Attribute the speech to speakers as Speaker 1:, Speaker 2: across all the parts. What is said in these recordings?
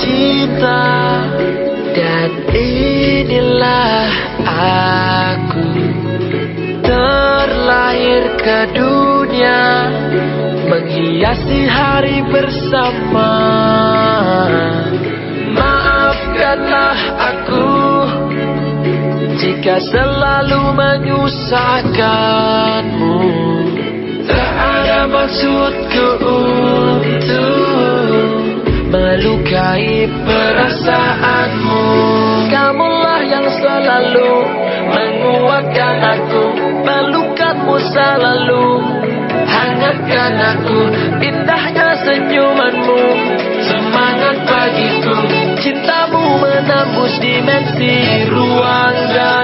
Speaker 1: cinta. Dan inilah aku. Terlahir ke dunia Menghiasi hari bersama. Maafkanlah aku Jika selalu menyusahkanmu. Tak ada maksudku Melukai perasaanmu. Kamulah yang selalu menguatkan aku Pelukanmu selalu. Hangatkan aku Indahnya senyumanmu semangat bagiku. Cintamu menembus dimensi ruang dan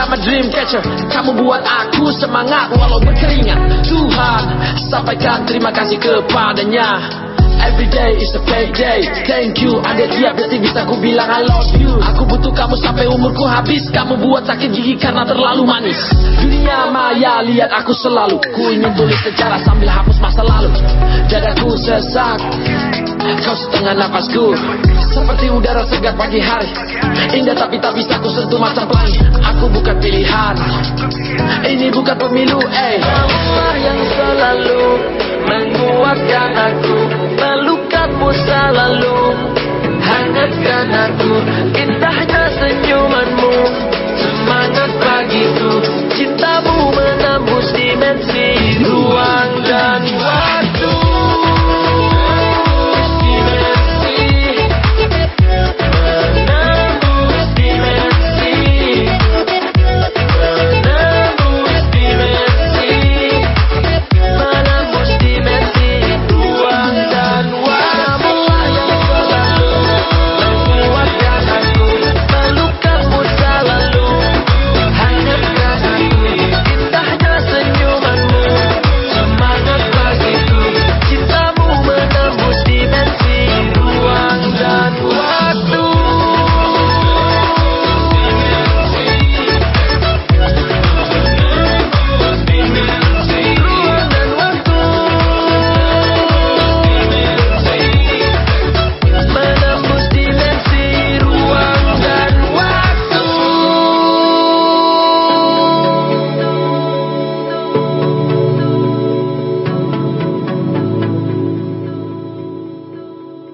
Speaker 2: I'm dream catcher Kamu buat aku semangat walau berkeringat. Tuhan, sampaikan terima kasih kepadanya. Every day is a payday Thank you Ada tiap detik bisa ku bilang I love you. Aku butuh kamu sampai umurku habis. Kamu buat sakit gigi karena terlalu manis. Dunia maya lihat aku selalu. Ku ingin tulis sejarah sambil hapus masa lalu. Dadaku sesak Kau setengah nafasku. Seperti udara segar pagi hari. Indah tapi tak bisa ku sentuh
Speaker 1: hangatkan aku